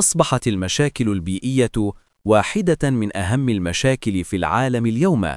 أصبحت المشاكل البيئية واحدة من أهم المشاكل في العالم اليوم.